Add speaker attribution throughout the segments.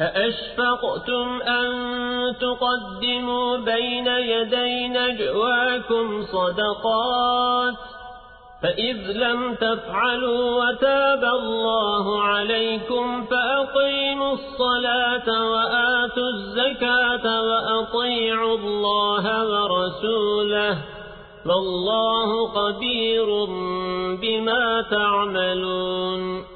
Speaker 1: أأشفقتم أن تقدموا بين يدي نجواكم صدقات فإذ لم تفعلوا وتاب الله عليكم فأقيموا الصلاة وآتوا الزكاة وأطيعوا الله ورسوله والله قدير بما تعملون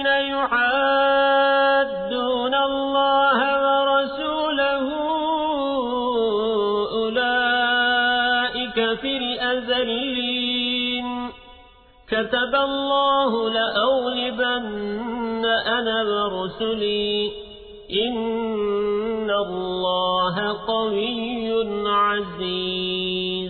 Speaker 1: ذلك في الأزلين كتب الله لأغلبن أنا ورسلي إن الله قوي عزيز